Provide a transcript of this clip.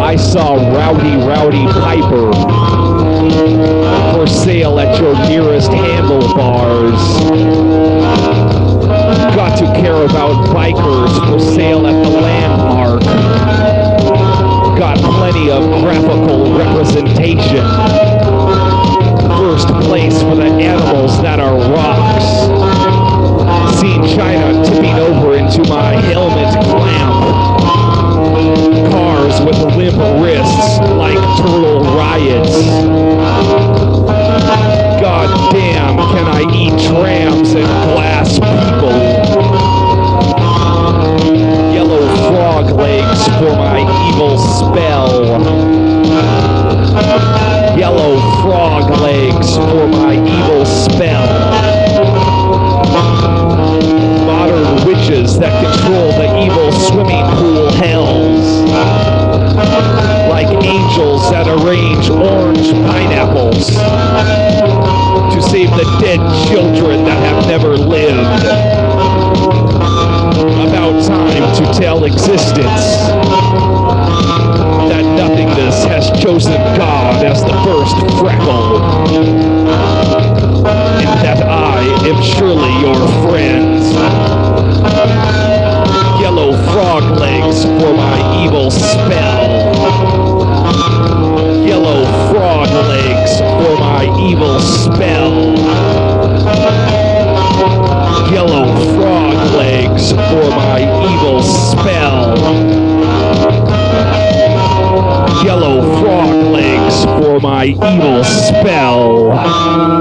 I saw Rowdy Roddy Piper for sale at your nearest handlebars. Got to care about bikers for sale at the landmark. Got plenty of graphical representation. Wrists like turtle riots. God damn, can I eat trams and glass people? Yellow frog legs for my evil spell. Yellow frog legs for my evil spell. Modern witches that control arrange orange pineapples to save the dead children that have never lived. About time to tell existence that nothingness has chosen God as the first freckle. And that I am surely your friend. Yellow frog legs for my evil spell. spell. Yellow frog legs for my evil spell. Yellow frog legs for my evil spell.